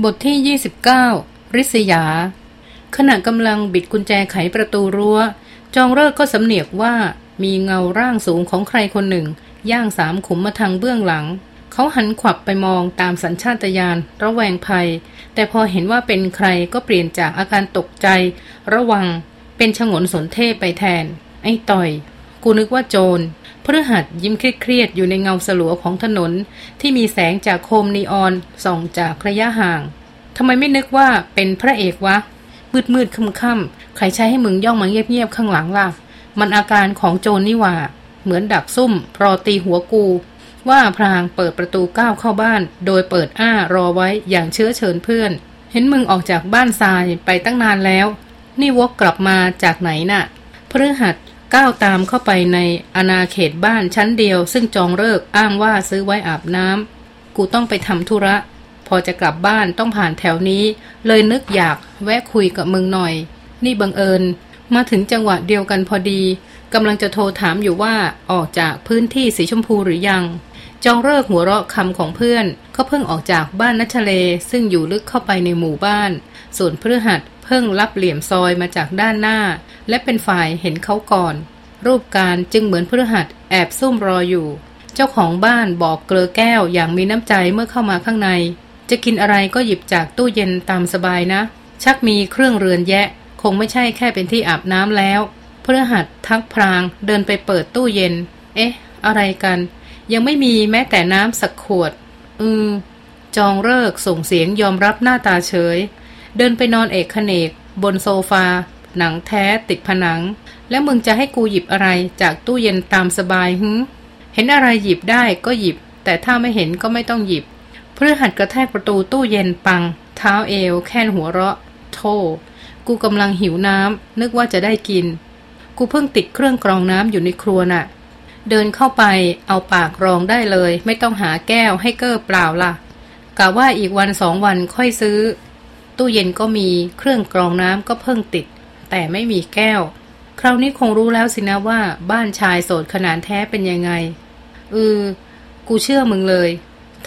บทที่ 29 ริษยา ขณะกำลังบิดกุญแจไขประตูรัว้ว จองเลิกก็สำเนียกว่ามีเงาร่างสูงของใครคนหนึ่ง ย่างสามขุมมาทางเบื้องหลัง เขาหันขวับไปมองตามสัญชาตญาณระแวงภัย แต่พอเห็นว่าเป็นใครก็เปลี่ยนจากอาการตกใจ ระวัง เป็นฉงนสนเทพไปแทน ไอ้ต่อย กูนึกว่าโจร พฤหัสยิ้มเครียดๆอยู่ในเงาสลัวของถนน ที่มีแสงจากโคมนีออนส่องจากระยะห่างทำไมไม่นึกว่าเป็นพระเอกวะ มืดมืดค่ำค่ำใครใช้ให้มึงย่องมาเงียบๆข้างหลังล่ะ มันอาการของโจรนี่ว่า เหมือนดักซุ่มรอตีหัวกู ว่าพรางเปิดประตูก้าวเข้าบ้าน โดยเปิดอ้ารอไว้อย่างเชื้อเชิญเพื่อน เห็นมึงออกจากบ้านทรายไปตั้งนานแล้ว นี่วกกลับมาจากไหนน่ะพฤหัส ก้าวตามเข้าไปในอาณาเขตบ้านชั้นเดียว ซึ่งจองเลิกอ้างว่าซื้อไว้อาบน้ำกูต้องไปทำธุระ พอจะกลับบ้านต้องผ่านแถวนี้ เลยนึกอยากแวะคุยกับมึงหน่อย นี่บังเอิญ มาถึงจังหวะเดียวกันพอดีกำลังจะโทรถามอยู่ว่าออกจากพื้นที่สีชมพูหรือยัง จองเลิกหัวเราะคำของเพื่อนเขาเพิ่งออกจากบ้านนัชเลซึ่งอยู่ลึกเข้าไปในหมู่บ้าน ส่วนเพื่อหัด พิ่งรับเหลี่ยมซอยมาจากด้านหน้า และเป็นฝ่ายเห็นเขาก่อน รูปการจึงเหมือนพฤหัสแอบซุ่มรออยู่ เจ้าของบ้านบอกเกลือแก้วอย่างมีน้ำใจเมื่อเข้ามาข้างใน จะกินอะไรก็หยิบจากตู้เย็นตามสบายนะ ชักมีเครื่องเรือนแยะ คงไม่ใช่แค่เป็นที่อาบน้ำแล้วพฤหัสทักพรางเดินไปเปิดตู้เย็น เอ๊ะ อะไรกัน ยังไม่มีแม้แต่น้ำสักขวด อืม จองเลิกส่งเสียงยอมรับหน้าตาเฉย เดินไปนอนเอกขเนก บนโซฟา หนังแท้ติดผนัง แล้วมึงจะให้กูหยิบอะไรจากตู้เย็นตามสบายหึเห็นอะไรหยิบได้ก็หยิบ แต่ถ้าไม่เห็นก็ไม่ต้องหยิบเพื่อหัดกระแทกประตูตู้เย็นปัง เท้าเอว แค่นหัวเราะโธ่กูกำลังหิวน้ำนึกว่าจะได้กิน กูเพิ่งติดเครื่องกรองน้ำอยู่ในครัวน่ะ เดินเข้าไปเอาปากรองได้เลย ไม่ต้องหาแก้วให้เก้อเปล่าล่ะกะว่าอีกวันสองวันค่อยซื้อ ตู้เย็นก็มีเครื่องกรองน้ำก็เพิ่งติด แต่ไม่มีแก้ว คราวนี้คงรู้แล้วสินะว่า บ้านชายโสดขนาดแท้เป็นยังไงเออกูเชื่อมึงเลย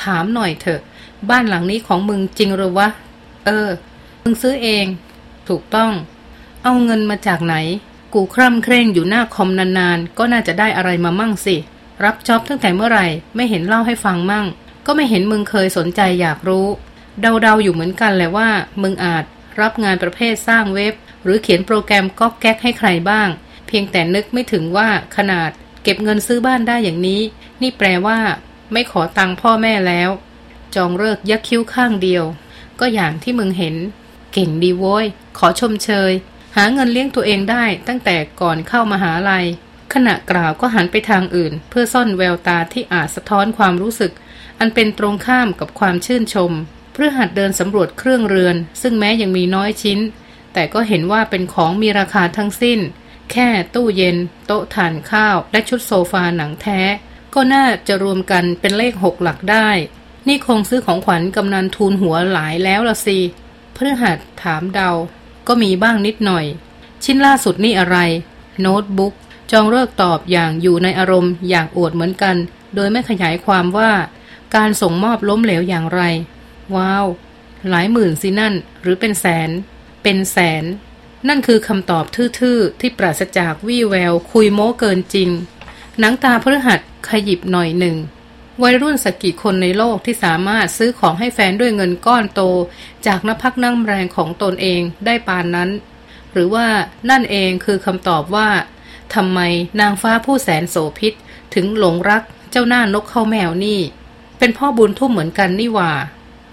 ถามหน่อยเถอะ บ้านหลังนี้ของมึงจริงหรือวะ เออ มึงซื้อเอง ถูกต้อง เอาเงินมาจากไหน กูคร่ำเคร่งอยู่หน้าคอมนานๆ ก็น่าจะได้อะไรมามั่งสิ รับจ็อบตั้งแต่เมื่อไหร่ ไม่เห็นเล่าให้ฟังมั่ง ก็ไม่เห็นมึงเคยสนใจอยากรู้ เดาๆอยู่เหมือนกันแหละว่า มึงอาจรับงานประเภทสร้างเว็บ หรือเขียนโปรแกรมก๊อกแก๊กให้ใครบ้าง เพียงแต่นึกไม่ถึงว่าขนาดเก็บเงินซื้อบ้านได้อย่างนี้ นี่แปลว่า ไม่ขอตังค์พ่อแม่แล้ว จองเลิกยักคิ้วข้างเดียว ก็อย่างที่มึงเห็น เก่งดีโว้ย ขอชมเชย หาเงินเลี้ยงตัวเองได้ตั้งแต่ก่อนเข้ามาหาลัยขณะกล่าวก็หันไปทางอื่น เพื่อซ่อนแววตาที่อาจสะท้อนความรู้สึก อันเป็นตรงข้ามกับความชื่นชม พื่อหัดเดินสำรวจเครื่องเรือน ซึ่งแม้ยังมีน้อยชิ้น แต่ก็เห็นว่าเป็นของมีราคาทั้งสิ้น แค่ตู้เย็น โต๊ะทานข้าว และชุดโซฟาหนังแท้ ก็น่าจะรวมกันเป็นเลขหกหลักได้ นี่คงซื้อของขวัญกำนันทูลหัวหลายแล้วละสิเพื่อหัดถามเดา ก็มีบ้างนิดหน่อย ชิ้นล่าสุดนี่อะไร โน้ตบุ๊กจองเลิกตอบอย่างอยู่ในอารมณ์อย่างอวดเหมือนกัน โดยไม่ขยายความว่า การส่งมอบล้มเหลวอย่างไร ว้าว หลายหมื่นสินั่น หรือเป็นแสน เป็นแสน นั่นคือคำตอบทื่อๆ ที่ปราศจากวี่แวว คุยโม้เกินจริง หนังตาพฤหัสขยิบหน่อยหนึ่ง วัยรุ่นสกกี่คนในโลกที่สามารถซื้อของให้แฟนด้วยเงินก้อนโต จากนักพักนั่งแรงของตนเองได้ปานนั้น หรือว่านั่นเองคือคำตอบว่าทำไมนางฟ้าผู้แสนโสพิษถึงหลงรักเจ้าหน้านกเข้าแมวนี่ เป็นพ่อบุญทุ่มเหมือนกันนี่ว่า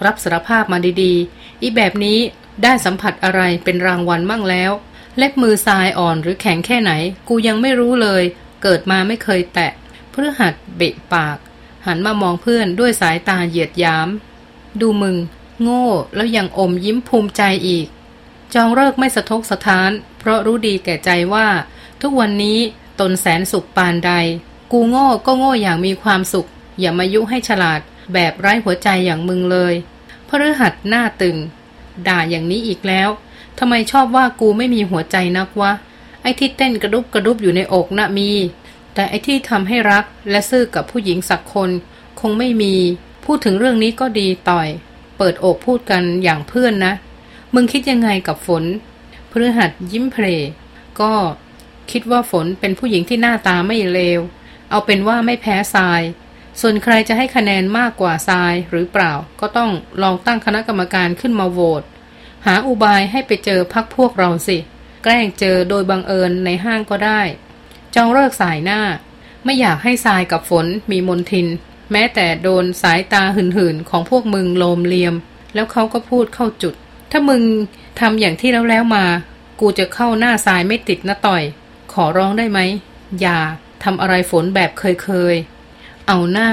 รับสารภาพมาดีๆ อีแบบนี้ได้สัมผัสอะไรเป็นรางวัลมั่งแล้ว เล็บมือทรายอ่อนหรือแข็งแค่ไหน กูยังไม่รู้เลย เกิดมาไม่เคยแตะเพื่อหัดเบะปาก หันมามองเพื่อนด้วยสายตาเหยียดยาม ดูมึง โง่แล้วยังอมยิ้มภูมิใจอีก จองเลิกไม่สะทกสะท้าน เพราะรู้ดีแก่ใจว่า ทุกวันนี้ตนแสนสุขปานใด กูโง่ก็โง่อย่างมีความสุข อย่ามายุให้ฉลาดแบบไร้หัวใจอย่างมึงเลย พฤหัสหน้าตึง ด่าอย่างนี้อีกแล้วทำไมชอบว่ากูไม่มีหัวใจนักวะ ไอ้ที่เต้นกระดุบกระดุบอยู่ในอกนะ่ะมี แต่ไอ้ที่ทำให้รักและซื่อกับผู้หญิงสักคน คงไม่มี พูดถึงเรื่องนี้ก็ดีต่อยเเปิดอกพูดกันอย่างเพื่อนนะ มึงคิดยังไงกับฝนพฤหัสยิ้มเพลก็คิดว่าฝนเป็นผู้หญิงที่หน้าตาไม่เลว เอาเป็นว่าไม่แพ้ทราย ส่วนใครจะให้คะแนนมากกว่าทรายหรือเปล่า ก็ต้องลองตั้งคณะกรรมการขึ้นมาโหวตหาอุบายให้ไปเจอพักพวกเราสิ แกล้งเจอโดยบังเอิญในห้างก็ได้ จองเลิกสายหน้า ไม่อยากให้ทรายกับฝนมีมนทิน แม้แต่โดนสายตาหื่นๆ ของพวกมึงโลมเลียม แล้วเขาก็พูดเข้าจุด ถ้ามึงทำอย่างที่แล้วแล้วมา กูจะเข้าหน้าทรายไม่ติดนะต่อย ขอร้องได้ไหมอย่าทำอะไรฝนแบบเคยเคย เอาหน้า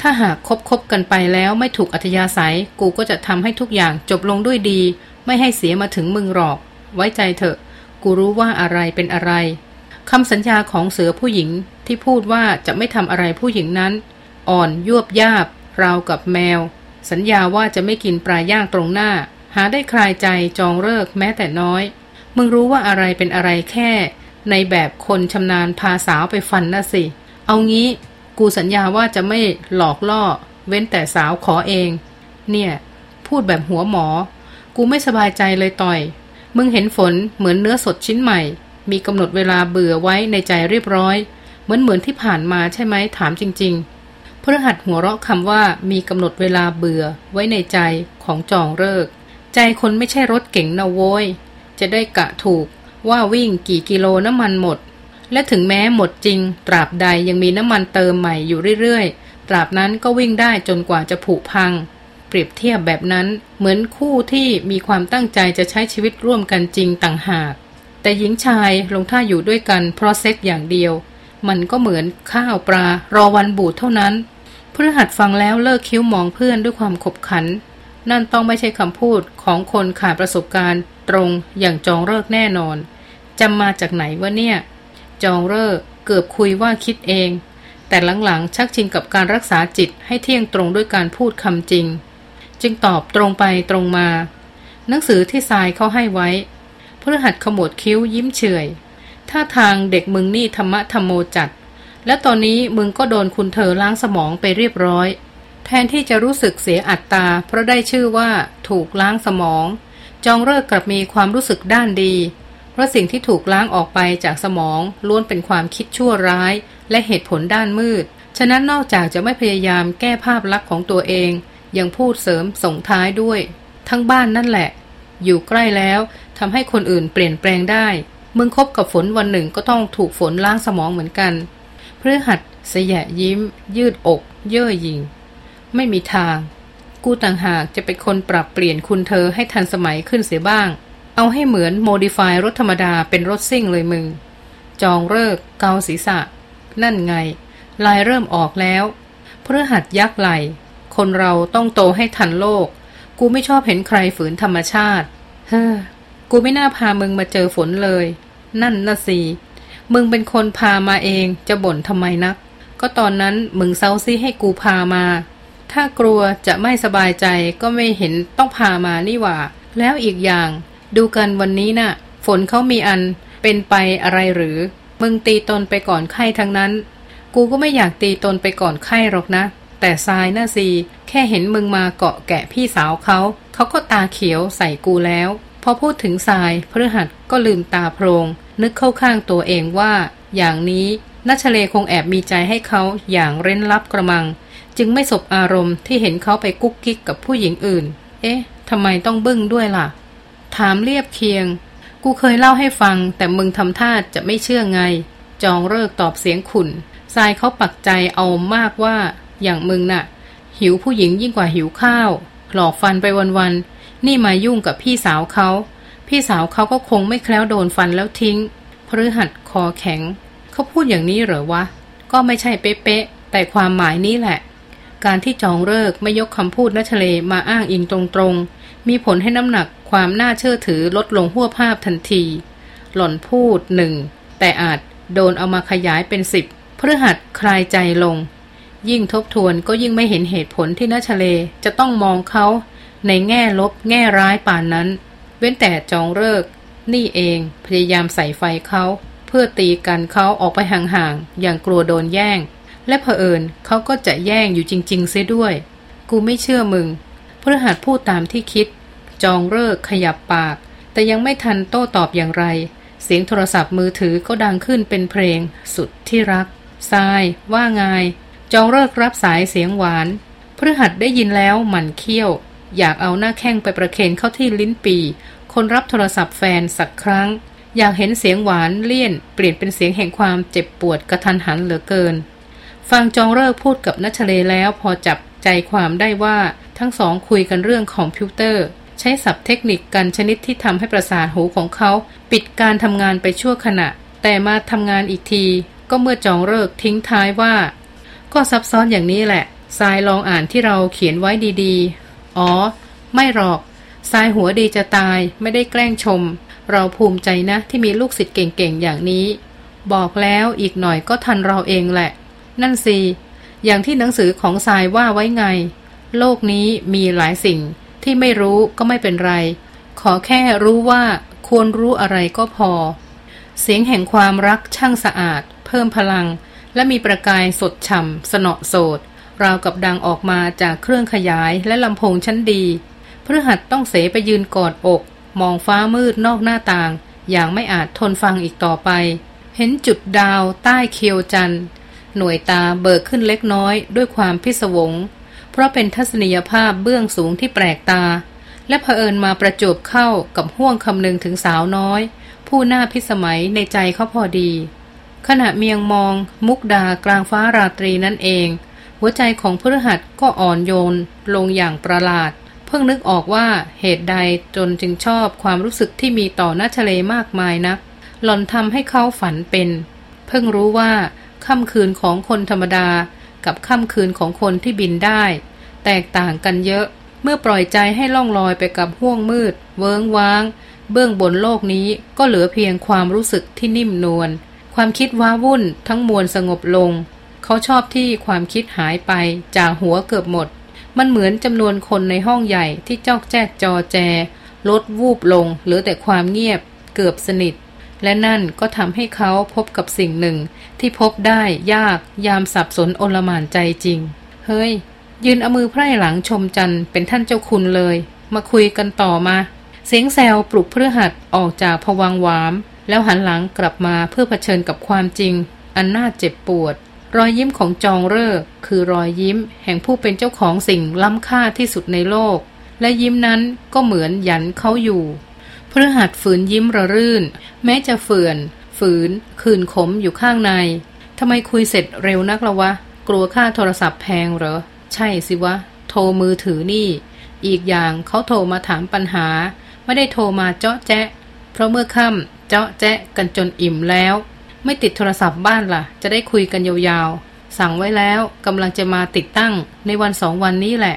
ถ้าหากคบคบกันไปแล้วไม่ถูกอัธยาศัย กูก็จะทำให้ทุกอย่างจบลงด้วยดี ไม่ให้เสียมาถึงมึงหรอก ไว้ใจเถอะ กูรู้ว่าอะไรเป็นอะไรคำสัญญาของเสือผู้หญิงที่พูดว่าจะไม่ทำอะไรผู้หญิงนั้น อ่อนยวบยาบ ราวกับแมว สัญญาว่าจะไม่กินปลาย่างตรงหน้า หาได้คลายใจจองเลิกแม้แต่น้อย มึงรู้ว่าอะไรเป็นอะไรแค่ ในแบบคนชำนาญพาสาวไปฟันน่ะสิ เอางี้ กูสัญญาว่าจะไม่หลอกล่อ เว้นแต่สาวขอเอง เนี่ย พูดแบบหัวหมอ กูไม่สบายใจเลยต่อย มึงเห็นฝนเหมือนเนื้อสดชิ้นใหม่ มีกำหนดเวลาเบื่อไว้ในใจเรียบร้อย เหมือนเหมือนที่ผ่านมาใช่ไหมถามจริง ๆพฤหัสหัวเราะคำว่ามีกำหนดเวลาเบื่อไว้ในใจของจองเลิก ใจคนไม่ใช่รถเก๋งนะโว้ย จะได้กะถูกว่าวิ่งกี่กิโลน้ำมันหมด และถึงแม้หมดจริง ตราบใดยังมีน้ำมันเติมใหม่อยู่เรื่อยๆ ตราบนั้นก็วิ่งได้จนกว่าจะผุพัง เปรียบเทียบแบบนั้นเหมือนคู่ที่มีความตั้งใจจะใช้ชีวิตร่วมกันจริงต่างหาก แต่หญิงชายลงท่าอยู่ด้วยกันเพราะเซ็กอย่างเดียว มันก็เหมือนข้าวปลารอวันบูดเท่านั้นพฤหัสฟังแล้วเลิกคิ้วมองเพื่อนด้วยความขบขัน นั่นต้องไม่ใช่คำพูดของคนขาดประสบการณ์ ตรงอย่างจองเลิกแน่นอนจำมาจากไหนวะเนี่ย จองเร่อเกือบคุยว่าคิดเอง แต่หลังๆ ชักชินกับการรักษาจิตให้เที่ยงตรงด้วยการพูดคำจริง จึงตอบตรงไปตรงมา หนังสือที่ทรายเขาให้ไว้เพฤหัสขมวดคิ้วยิ้มเฉยถ้าทางเด็กมึงนี่ธรรมะธรรมโมจัด และตอนนี้มึงก็โดนคุณเธอล้างสมองไปเรียบร้อย แทนที่จะรู้สึกเสียอัตตา เพราะได้ชื่อว่าถูกล้างสมอง จองเลิกกลับมีความรู้สึกด้านดี เพราะสิ่งที่ถูกล้างออกไปจากสมองล้วนเป็นความคิดชั่วร้าย และเหตุผลด้านมืด ฉะนั้นนอกจากจะไม่พยายามแก้ภาพลักษณ์ของตัวเอง ยังพูดเสริมส่งท้ายด้วย ทั้งบ้านนั่นแหละ อยู่ใกล้แล้วทำให้คนอื่นเปลี่ยนแปลงได้มึงคบกับฝนวันหนึ่งก็ต้องถูกฝนล้างสมองเหมือนกันเพื่อหัดเสยะยิ้ม ยืดอก เย่อหยิ่งไม่มีทาง กูต่างหากจะเป็นคนปรับเปลี่ยนคุณเธอให้ทันสมัยขึ้นเสียบ้าง เอาให้เหมือนโมดิฟายรถธรรมดาเป็นรถซิ่งเลยมึง จองเลิกเกาศีรษะ นั่นไง ลายเริ่มออกแล้วเพื่อหัดยักไหล คนเราต้องโตให้ทันโลก กูไม่ชอบเห็นใครฝืนธรรมชาติ เฮ้อ กูไม่น่าพามึงมาเจอฝนเลย นั่นน่ะสิมึงเป็นคนพามาเองจะบ่นทำไมนัก ก็ตอนนั้นมึงเซาซี่ให้กูพามา ถ้ากลัวจะไม่สบายใจก็ไม่เห็นต้องพามานี่หว่า แล้วอีกอย่าง ดูกันวันนี้นะ่ะ ฝนเขามีอันเป็นไปอะไรหรือ มึงตีตนไปก่อนไข้ทั้งนั้น กูก็ไม่อยากตีตนไปก่อนไข้หรอกนะ แต่ทรายน่าซีแค่เห็นมึงมาเกาะแกะพี่สาวเขาเขาก็ตาเขียวใส่กูแล้ว พอพูดถึงทรายพฤหัสก็ลืมตาโพรง นึกเข้าข้างตัวเองว่า อย่างนี้นัชเลคงแอบมีใจให้เขาอย่างเร้นลับกระมัง จึงไม่สบอารมณ์ที่เห็นเขาไปกุ๊กกิ๊กกับผู้หญิงอื่น เอ๊ะทำไมต้องบึ้งด้วยล่ะ ถามเรียบเคียง กูเคยเล่าให้ฟัง แต่มึงทำท่าจะไม่เชื่อไง จองเลิกตอบเสียงขุนทรายเขาปักใจเอามากว่า อย่างมึงนะ่ะ หิวผู้หญิงยิ่งกว่าหิวข้าว หลอกฟันไปวันๆ นี่มายุ่งกับพี่สาวเขา พี่สาวเขาก็คงไม่แคล้วโดนฟันแล้วทิ้งพฤหัสคอแข็ง เขาพูดอย่างนี้เหรอวะ ก็ไม่ใช่เป๊ะๆ แต่ความหมายนี้แหละ การที่จองเลิกไม่ยกคำพูดนัชเลมาอ้างอิงตรงๆ มีผลให้น้ำหนักความน่าเชื่อถือลดลงหัวภาพทันที หล่อนพูดหนึ่งแต่อาจโดนเอามาขยายเป็นสิบเพื่อหัดคลายใจลง ยิ่งทบทวนก็ยิ่งไม่เห็นเหตุผลที่นัชเลจะต้องมองเขาในแง่ลบแง่ร้ายป่านนั้น เว้นแต่จองเลิก นี่เองพยายามใส่ไฟเขาเพื่อตีกันเขาออกไปห่างๆอย่างกลัวโดนแย่ง และเผอิญเขาก็จะแย่งอยู่จริงๆเสียด้วย กูไม่เชื่อมึง พฤหัสพูดตามที่คิด จองเลิกขยับปาก แต่ยังไม่ทันโต้ตอบอย่างไร เสียงโทรศัพท์มือถือก็ดังขึ้นเป็นเพลง สุดที่รักทราย ว่าไง จองเลิกรับสายเสียงหวานพฤหัสได้ยินแล้วหมั่นเคี้ยว อยากเอาหน้าแข้งไปประเคนเข้าที่ลิ้นปี คนรับโทรศัพท์แฟนสักครั้ง อยากเห็นเสียงหวานเลี่ยน เปลี่ยนเป็นเสียงแห่งความเจ็บปวดกระทันหันเหลือเกิน ฟังจองเลิกพูดกับนัชเลแล้วพอจับใจความได้ว่า ทั้งสองคุยกันเรื่องคอมพิวเตอร์ ใช้ศัพท์เทคนิคกันชนิดที่ทำให้ประสาทหูของเขา ปิดการทำงานไปชั่วขณะ แต่มาทำงานอีกที ก็เมื่อจองเลิกทิ้งท้ายว่า ก็ซับซ้อนอย่างนี้แหละทรายลองอ่านที่เราเขียนไว้ดีๆ อ๋อ ไม่หรอกทรายหัวดีจะตายไม่ได้แกล้งชม เราภูมิใจนะที่มีลูกศิษย์เก่งๆอย่างนี้ บอกแล้วอีกหน่อยก็ทันเราเองแหละ นั่นสิอย่างที่หนังสือของทรายว่าไว้ไง โลกนี้มีหลายสิ่งที่ไม่รู้ก็ไม่เป็นไร ขอแค่รู้ว่าควรรู้อะไรก็พอ เสียงแห่งความรักช่างสะอาด เพิ่มพลัง และมีประกายสดฉ่ำสนอโสดราวกับดังออกมาจากเครื่องขยายและลำโพงชั้นดีพฤหัสต้องเสไปยืนกอดอก มองฟ้ามืดนอกหน้าต่าง อย่างไม่อาจทนฟังอีกต่อไป เห็นจุดดาวใต้เคียวจันหน่วยตาเบิกขึ้นเล็กน้อยด้วยความพิศวง เพราะเป็นทัศนียภาพเบื้องสูงที่แปลกตา และเผอิญมาประจบเข้ากับห่วงคำนึงถึงสาวน้อย ผู้หน้าพิสมัยในใจเขาพอดี ขณะเมียงมอง มุกดากลางฟ้าราตรีนั่นเอง หัวใจของพฤหัสก็อ่อนโยน ลงอย่างประหลาด เพิ่งนึกออกว่าเหตุใดจนจึงชอบความรู้สึกที่มีต่อน้าทะเลมากมายนัก หล่อนทำให้เขาฝันเป็น เพิ่งรู้ว่าค่ำคืนของคนธรรมดา กับค่ำคืนของคนที่บินได้ แตกต่างกันเยอะเมื่อปล่อยใจให้ล่องลอยไปกับห้วงมืด เวิงว้าง เบื้องบนโลกนี้ก็เหลือเพียงความรู้สึกที่นิ่มนวลความคิดว้าวุ่นทั้งมวลสงบลง เขาชอบที่ความคิดหายไปจากหัวเกือบหมด มันเหมือนจำนวนคนในห้องใหญ่ที่จอกแจกจอแจ ลดวูบลงเหลือแต่ความเงียบเกือบสนิท และนั่นก็ทำให้เขาพบกับสิ่งหนึ่ง ที่พบได้ยากยามสับสนโอลมานใจจริง เฮ้ย ยืนเอามือไพร่หลังชมจันเป็นท่านเจ้าคุณเลย มาคุยกันต่อมา เสียงแซวปลุกเพื่อหัดออกจากผวังวาม แล้วหันหลังกลับมาเพื่อเผชิญกับความจริง อันน่าเจ็บปวด รอยยิ้มของจองเร่อคือรอยยิ้ม แห่งผู้เป็นเจ้าของสิ่งล้ำค่าที่สุดในโลก และยิ้มนั้นก็เหมือนยันเขาอยู่ พฤหัสฝืนยิ้มระรื่น แม้จะเฟื่อน ฝืน คืนขมอยู่ข้างในทำไมคุยเสร็จเร็วนักละวะ กลัวค่าโทรศัพท์แพงเหรอ ใช่สิวะ โทรมือถือนี่ อีกอย่างเขาโทรมาถามปัญหา ไม่ได้โทรมาเจาะแจ๊ะ เพราะเมื่อค่ำเจาะแจ๊ะกันจนอิ่มแล้ว ไม่ติดโทรศัพท์บ้านละ่ะ จะได้คุยกันยาวๆ สั่งไว้แล้วกำลังจะมาติดตั้งในวันสองวันนี้แหละ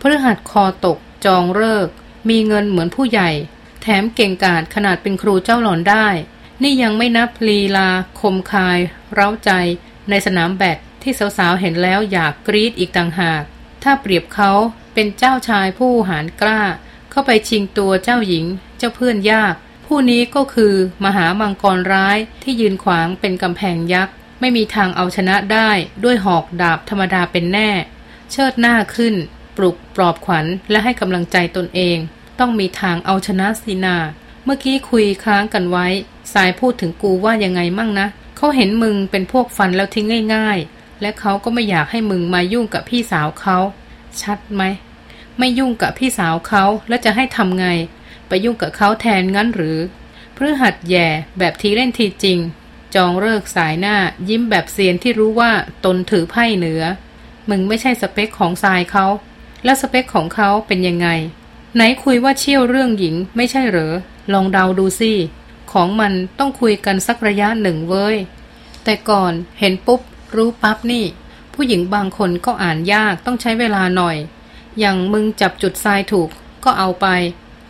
พฤหัสคอตกจองเลิก มีเงินเหมือนผู้ใหญ่ แถมเก่งกาจขนาดเป็นครูเจ้าหลอนได้ นี่ยังไม่นับลีลา คมคาย เร้าใจ ในสนามแบดที่สาวๆเห็นแล้วอยากกรีดอีกต่างหาก ถ้าเปรียบเขาเป็นเจ้าชายผู้หารกล้า เข้าไปชิงตัวเจ้าหญิง เจ้าเพื่อนยาก ผู้นี้ก็คือมหามังกรร้ายที่ยืนขวางเป็นกำแพงยักษ์ไม่มีทางเอาชนะได้ด้วยหอกดาบธรรมดาเป็นแน่ เชิดหน้าขึ้น ปลุกปลอบขวัญและให้กำลังใจตนเอง ต้องมีทางเอาชนะสีนา เมื่อกี้คุยค้างกันไว้ สายพูดถึงกูว่ายังไงมั่งนะ เขาเห็นมึงเป็นพวกฟันแล้วทิ้งง่าย ๆ และเขาก็ไม่อยากให้มึงมายุ่งกับพี่สาวเขา ชัดไหม ไม่ยุ่งกับพี่สาวเขาแล้วจะให้ทำไง ไปยุ่งกับเขาแทนงั้นหรือเพื่อหัดแย่แบบทีเล่นทีจริง จองเลิกสายหน้า ยิ้มแบบเซียนที่รู้ว่าตนถือไพ่เหนือ มึงไม่ใช่สเปคของทรายเขา แล้วสเปคของเขาเป็นยังไง ไหนคุยว่าเชี่ยวเรื่องหญิงไม่ใช่เหรอ ลองเดาดูสิ ของมันต้องคุยกันสักระยะหนึ่งเว้ย แต่ก่อนเห็นปุ๊บ รู้ปั๊บนี่ ผู้หญิงบางคนก็อ่านยากต้องใช้เวลาหน่อย อย่างมึงจับจุดทรายถูกก็เอาไป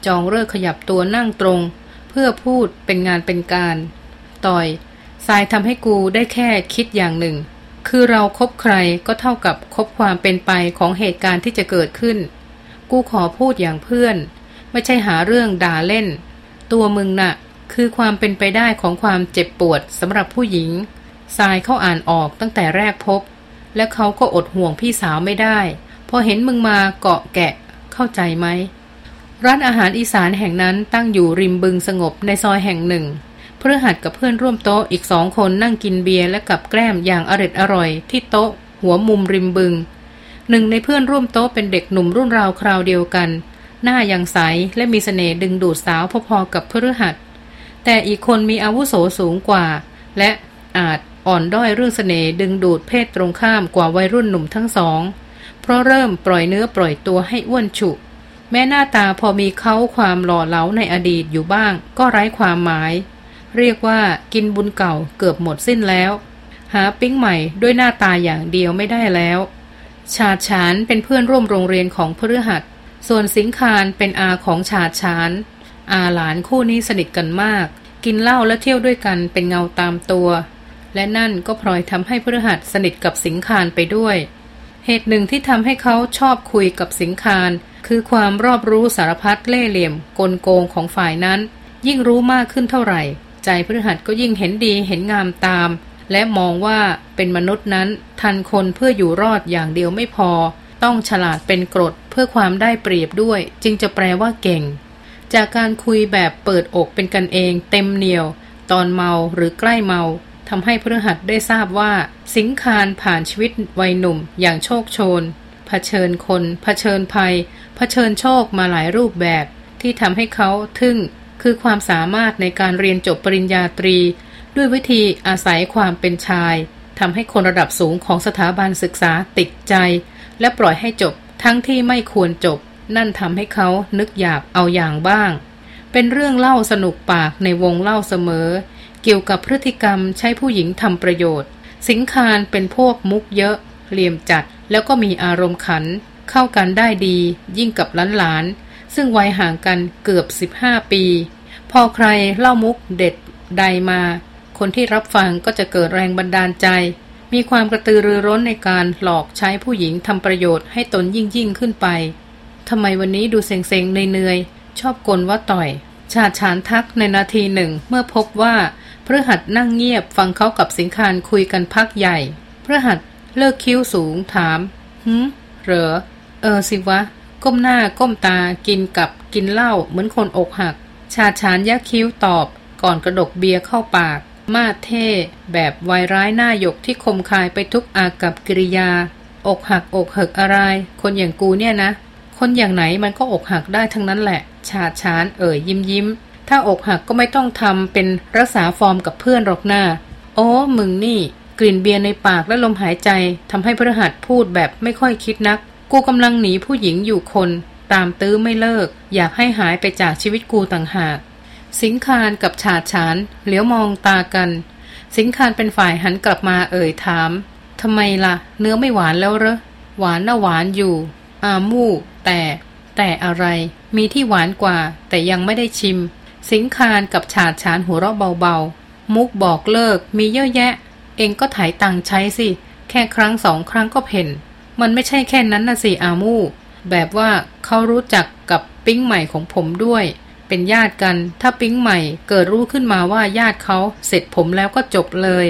จองเลิกขยับตัวนั่งตรง เพื่อพูดเป็นงานเป็นการ ต่อยทรายทำให้กูได้แค่คิดอย่างหนึ่ง คือเราครบใครก็เท่ากับคบความเป็นไปของเหตุการณ์ที่จะเกิดขึ้น กูขอพูดอย่างเพื่อน ไม่ใช่หาเรื่องด่าเล่น ตัวมึงนะ่ะ คือความเป็นไปได้ของความเจ็บปวดสำหรับผู้หญิงทรายเขาอ่านออกตั้งแต่แรกพบ และเขาก็อดห่วงพี่สาวไม่ได้ พอเห็นมึงมาเกาะแกะ เข้าใจไหม ร้านอาหารอีสานแห่งนั้นตั้งอยู่ริมบึงสงบในซอยแห่งหนึ่ง เพื่อหัดกับเพื่อนร่วมโต๊ะอีกสองคนนั่งกินเบียร์และกับแกล้มอย่างอร็ดอร่อยที่โต๊ะ หัวมุมริมบึง หนึ่งในเพื่อนร่วมโต๊ะเป็นเด็กหนุ่มรุ่นราวคราวเดียวกัน หน้ายังใสและมีสเสน่ห์ดึงดูดสาวพอๆกับเพื่อหัดแต่อีกคนมีอาวุโสสูงกว่า และอาจอ่อนด้อยเรื่องสเสน่ห์ดึงดูดเพศตรงข้ามกว่าวัยรุ่นหนุ่มทั้งสอง เพราะเริ่มปล่อยเนื้อปล่อยตัวให้อ้วนฉุ แม้หน้าตาพอมีเขาความหล่อเหลาในอดีตอยู่บ้าง ก็ไร้ความหมาย เรียกว่ากินบุญเก่าเกือบหมดสิ้นแล้ว หาปิ้งใหม่ด้วยหน้าตาอย่างเดียวไม่ได้แล้ว ชาชานเป็นเพื่อนร่วมโรงเรียนของพฤหัส ส่วนสิงคารเป็นอาของชาชาน อาหลานคู่นี้สนิทกันมาก กินเหล้าและเที่ยวด้วยกันเป็นเงาตามตัว และนั่นก็พลอยทำให้พฤหัสสนิทกับสิงคารไปด้วย เหตุหนึ่งที่ทำให้เขาชอบคุยกับสิงคารคือความรอบรู้สารพัดเล่เหลี่ยม กลโกงของฝ่ายนั้น ยิ่งรู้มากขึ้นเท่าไหร่ ใจพฤหัสก็ยิ่งเห็นดีเห็นงามตาม และมองว่าเป็นมนุษย์นั้นทันคนเพื่ออยู่รอดอย่างเดียวไม่พอ ต้องฉลาดเป็นกรดเพื่อความได้เปรียบด้วย จึงจะแปลว่าเก่ง จากการคุยแบบเปิดอกเป็นกันเองเต็มเหนียว ตอนเมาหรือใกล้เมาทำให้พฤหัสได้ทราบว่า สิงคารผ่านชีวิตวัยหนุ่มอย่างโชคโชนเผชิญคนเผชิญภัยเผชิญโชคมาหลายรูปแบบ ที่ทำให้เขาทึ่งคือความสามารถในการเรียนจบปริญญาตรี ด้วยวิธีอาศัยความเป็นชายทำให้คนระดับสูงของสถาบันศึกษาติดใจ และปล่อยให้จบทั้งที่ไม่ควรจบ นั่นทำให้เขานึกอยากเอาอย่างบ้าง เป็นเรื่องเล่าสนุกปากในวงเล่าเสมอ เกี่ยวกับพฤติกรรมใช้ผู้หญิงทำประโยชน์ สิงคารเป็นพวกมุกเยอะเหลี่ยมจัดแล้วก็มีอารมณ์ขัน เข้ากันได้ดี ยิ่งกับล้านหลานซึ่งวัยห่างกันเกือบ 15 ปี พอใครเล่ามุกเด็ดใดมา คนที่รับฟังก็จะเกิดแรงบันดาลใจ มีความกระตือรือร้นในการหลอกใช้ผู้หญิงทำประโยชน์ให้ตนยิ่งยิ่งขึ้นไปทำไมวันนี้ดูเซ็งๆเนื่อยๆชอบกลว่าต่อย ชาชานทักในนาทีหนึ่งเมื่อพบว่าพฤหัสนั่งเงียบฟังเขากับสิงคารคุยกันพักใหญ่พฤหัสเลิกคิ้วสูงถามหืมเหรอ เออสิวะ ก้มหน้าก้มตากินกับกินเหล้าเหมือนคนอกหัก ชาชานยักคิ้วตอบก่อนกระดกเบียร์เข้าปาก มาเท่แบบวายร้ายหน้าหยกที่คมคายไปทุกอากับกิริยา อกหักอกเหิกอะไร คนอย่างกูเนี่ยนะ คนอย่างไหนมันก็อกหักได้ทั้งนั้นแหละ ชาชานเอ่ยยิ้มยิ้ม ถ้าอกหักก็ไม่ต้องทำเป็นรักษาฟอร์มกับเพื่อนหรอกหน้า โอ้มึงนี่ กลิ่นเบียร์ในปากและลมหายใจทำให้พระหัสพูดแบบไม่ค่อยคิดนัก กูกำลังหนีผู้หญิงอยู่คน ตามตื้อไม่เลิก อยากให้หายไปจากชีวิตกูต่างหาก สิงคารกับฉาดฉานเหลียวมองตากัน สิงคารเป็นฝ่ายหันกลับมาเอ่ยถามทำไมละ่ะ เนื้อไม่หวานแล้วเหรอหวานน่ะหวานอยู่ อามู่แต่แต่อะไร มีที่หวานกว่า แต่ยังไม่ได้ชิม สิงคารกับฉาดฉานหัวเราะเบาๆ มุกบอกเลิก มีเยอะแยะ เองก็ถ่ายตังใช้สิ แค่ครั้งสองครั้งก็เพ่น มันไม่ใช่แค่นั้นนะสิอามูแบบว่าเขารู้จักกับปิ๊งใหม่ของผมด้วย เป็นญาติกัน ถ้าปิ๊งใหม่เกิดรู้ขึ้นมาว่าญาติเขาเสร็จผมแล้วก็จบเลย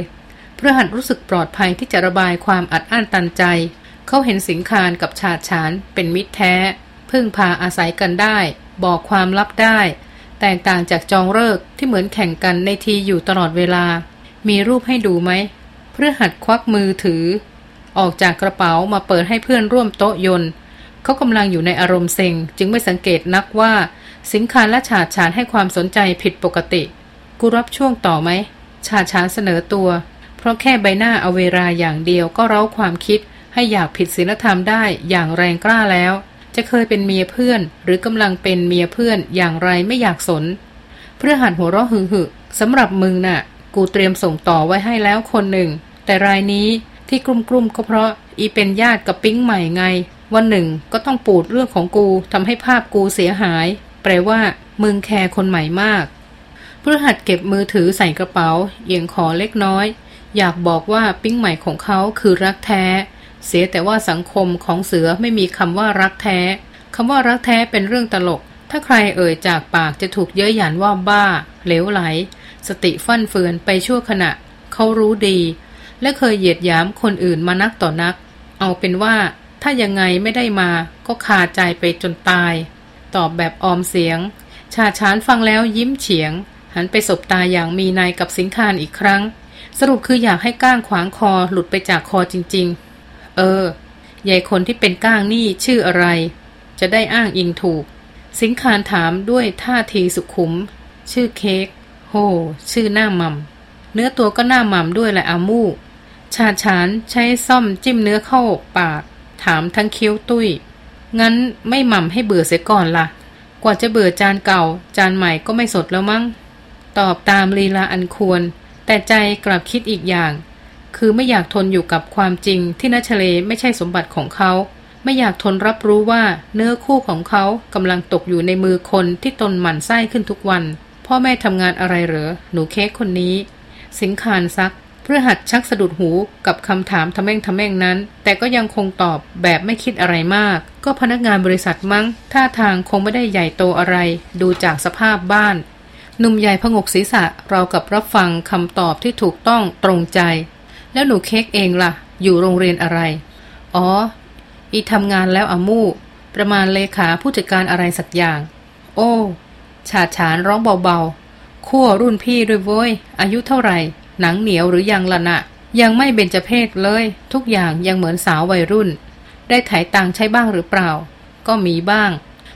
เพื่อหัดรู้สึกปลอดภัยที่จะระบายความอัดอั้นตันใจ เขาเห็นสิงคารกับชาติฉานเป็นมิตรแท้ พึ่งพาอาศัยกันได้ บอกความลับได้ แตกต่างจากจองเลิกที่เหมือนแข่งกันในทีอยู่ตลอดเวลา มีรูปให้ดูไหมเพื่อหัดควักมือถือ ออกจากกระเป๋ามาเปิดให้เพื่อนร่วมโต๊ะยนต์เขากำลังอยู่ในอารมณ์เซ็งจึงไม่สังเกตนักว่า สิงคารและชาชานให้ความสนใจผิดปกติ กูรับช่วงต่อไหมชาชานเสนอตัว เพราะแค่ใบหน้าเอาเวลาอย่างเดียวก็เร้าความคิด ให้อยากผิดศีลธรรมได้อย่างแรงกล้าแล้ว จะเคยเป็นเมียเพื่อน หรือกำลังเป็นเมียเพื่อนอย่างไรไม่อยากสน เพื่อหันหัวเราะหึ่งหึสำหรับมึงนะ่ะ กูเตรียมส่งต่อไว้ให้แล้วคนหนึ่ง แต่รายนี้ที่กลุ่มกลุ่มก็เพราะอีเป็นญาติกับปิ๊งใหม่ไง วันหนึ่งก็ต้องปูดเรื่องของกูทำให้ภาพกูเสียหาย แปลว่า มึงแคร์คนใหม่มากพฤหัสเก็บมือถือใส่กระเป๋าเอียงคอเล็กน้อย อยากบอกว่าปิ๊งใหม่ของเขาคือรักแท้ เสียแต่ว่าสังคมของเสือไม่มีคำว่ารักแท้คำว่ารักแท้เป็นเรื่องตลก ถ้าใครเอ่ยจากปากจะถูกเย้ยหยันว่าบ้า เหลวไหล สติฟั่นเฟือนไปชั่วขณะ เขารู้ดี และเคยเหยียดหยามคนอื่นมานักต่อนัก เอาเป็นว่า ถ้ายังไงไม่ได้มาก็คาใจไปจนตาย ตอบแบบออมเสียง ชาชานฟังแล้วยิ้มเฉียง หันไปสบตาอย่างมีนายกับสิงคานอีกครั้ง สรุปคืออยากให้ก้างขวางคอหลุดไปจากคอจริง ๆ เออยายคนที่เป็นก้างนี่ชื่ออะไร จะได้อ้างอิงถูก สิงคานถามด้วยท่าทีสุขุม ชื่อเค้กโหชื่อหน้ามัมเนื้อตัวก็หน้ามัมด้วยแหละอามูชาชานใช้ซ่อมจิ้มเนื้อเข้าปาก ถามทั้งคิ้วตุ้ย งั้นไม่หม่ำให้เบื่อเสียก่อนละ่ะ กว่าจะเบื่อจานเก่า จานใหม่ก็ไม่สดแล้วมั้ง ตอบตามลีลาอันควร แต่ใจกลับคิดอีกอย่าง คือไม่อยากทนอยู่กับความจริงที่นัชเลไม่ใช่สมบัติของเขา ไม่อยากทนรับรู้ว่าเนื้อคู่ของเขากำลังตกอยู่ในมือคนที่ตนหมั่นไส้ขึ้นทุกวัน พ่อแม่ทำงานอะไรเหรอ หนูเค้กคนนี้ สิงคานซักเพื่อหัดชักสะดุดหูกับคำถามทำแม่งทำแม่งนั้น แต่ก็ยังคงตอบแบบไม่คิดอะไรมาก ก็พนักงานบริษัทมั้ง ท่าทางคงไม่ได้ใหญ่โตอะไร ดูจากสภาพบ้าน หนุ่มใหญ่พงกศีรษะเรากับรับฟังคำตอบที่ถูกต้องตรงใจ แล้วหนูเค้กเองล่ะ อยู่โรงเรียนอะไร อ๋อ อีทำงานแล้วอามู่ ประมาณเลขาผู้จัดการอะไรสักอย่าง โอ้ ฉาดฉานร้องเบาๆขั้วรุ่นพี่ด้วยโว้ย อายุเท่าไหร่ หนังเหนียวหรือยังละนะยังไม่เบญจเพศเลย ทุกอย่างยังเหมือนสาววัยรุ่น ได้ถ่ายตังใช้บ้างหรือเปล่า ก็มีบ้าง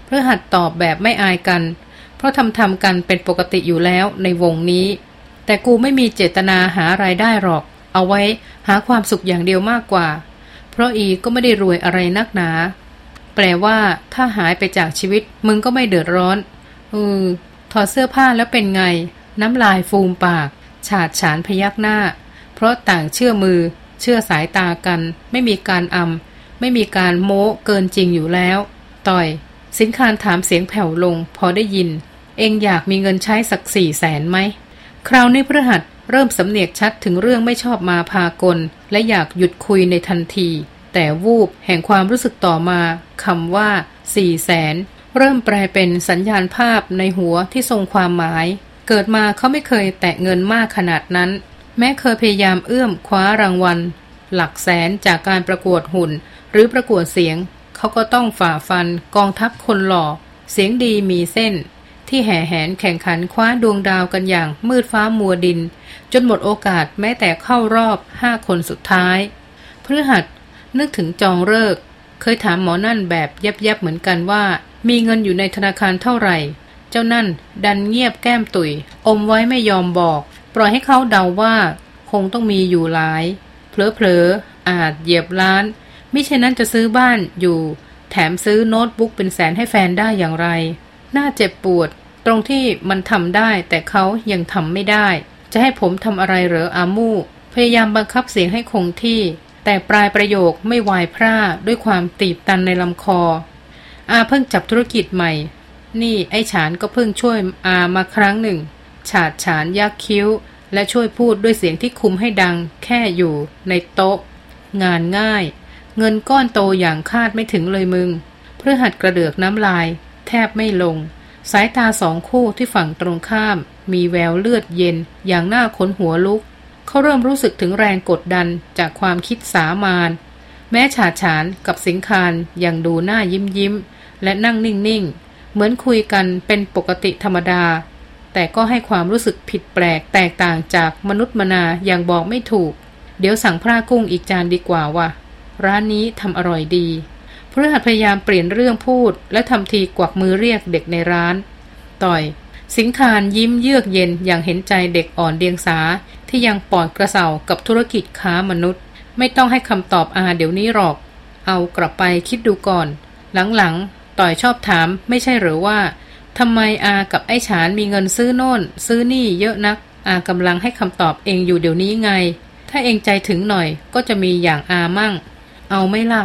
เพื่อหัดตอบแบบไม่อายกัน เพราะทำทำกันเป็นปกติอยู่แล้วในวงนี้ แต่กูไม่มีเจตนาหารายได้หรอก เอาไว้หาความสุขอย่างเดียวมากกว่า เพราะอีก็ไม่ได้รวยอะไรนักหนา แปลว่า ถ้าหายไปจากชีวิต มึงก็ไม่เดือดร้อนอือถอดเสื้อผ้าแล้วเป็นไง น้ำลายฟูมปาก ฉาดฉานพยักหน้า เพราะต่างเชื่อมือ เชื่อสายตากัน ไม่มีการอำ ไม่มีการโม้เกินจริงอยู่แล้ว ต่อย สินคานถามเสียงแผ่วลง พอได้ยิน เองอยากมีเงินใช้สักสี่แสนไหม คราวนี้พระหัสเริ่มสำเนียกชัดถึงเรื่องไม่ชอบมาพากล และอยากหยุดคุยในทันที แต่วูบแห่งความรู้สึกต่อมาคำว่าสี่แสนเริ่มแปลเป็นสัญญาณภาพในหัวที่ทรงความหมาย เกิดมาเขาไม่เคยแตะเงินมากขนาดนั้น แม้เคยพยายามเอื้อมคว้ารางวัล หลักแสนจากการประกวดหุ่น หรือประกวดเสียง เขาก็ต้องฝ่าฟันกองทัพคนหล่อ เสียงดีมีเส้น ที่แห่แหนแข่งขันคว้าดวงดาวกันอย่างมืดฟ้ามัวดิน จนหมดโอกาสแม้แต่เข้ารอบห้าคนสุดท้ายพฤหัสนึกถึงจองเลิก เคยถามหมอนั่นแบบยับยับเหมือนกันว่า มีเงินอยู่ในธนาคารเท่าไหร่ เจ้านั่นดันเงียบแก้มตุย อมไว้ไม่ยอมบอก ปล่อยให้เขาเดาว่า คงต้องมีอยู่หลาย เผลอๆอาจเหยียบล้าน ม่เช่นนั้นจะซื้อบ้านอยู่ แถมซื้อโน้ตบุ๊กเป็นแสนให้แฟนได้อย่างไร น่าเจ็บปวด ตรงที่มันทำได้แต่เขายังทำไม่ได้ จะให้ผมทำอะไรเหรออามูพยายามบังคับเสียงให้คงที่ แต่ปลายประโยคไม่วายพร่าด้วยความตีบตันในลำคอ อาเพิ่งจับธุรกิจใหม่ นี่ไอ้ฉานก็เพิ่งช่วยอามาครั้งหนึ่ง ฉาดฉานยักคิ้ว และช่วยพูดด้วยเสียงที่คุมให้ดัง แค่อยู่ในโต๊ะ งานง่าย เงินก้อนโตอย่างคาดไม่ถึงเลยมึง เพื่อหัดกระเดือกน้ำลาย แทบไม่ลง สายตาสองคู่ที่ฝั่งตรงข้าม มีแววเลือดเย็น อย่างหน้าขนหัวลุก เขาเริ่มรู้สึกถึงแรงกดดันจากความคิดสามาน แม้ฉาฉานกับสิงคานยังดูหน้ายิ้มยิ้ม และนั่งนิ่งๆ เหมือนคุยกันเป็นปกติธรรมดา แต่ก็ให้ความรู้สึกผิดแปลกแตกต่างจากมนุษย์มนาอย่างบอกไม่ถูก เดี๋ยวสั่งพระกุ้งอีกจานดีกว่าว่ะ ร้านนี้ทำอร่อยดีพฤหัสพยายามเปลี่ยนเรื่องพูด และทำทีกวักมือเรียกเด็กในร้าน ต่อย สิงคารยิ้มเยือกเย็นอย่างเห็นใจเด็กอ่อนเดียงสาที่ยังปอดกระเสากับธุรกิจค้ามนุษย์ ไม่ต้องให้คำตอบอาเดี๋ยวนี้หรอก เอากลับไปคิดดูก่อน หลังๆ ต่อยชอบถามไม่ใช่หรือว่าทำไมอากับไอ้ฉานมีเงินซื้อโน่น ซื้อนี่เยอะนัก อากำลังให้คำตอบเองอยู่เดี๋ยวนี้ไง ถ้าเองใจถึงหน่อยก็จะมีอย่างอามั่ง เอาไม่ล่ะ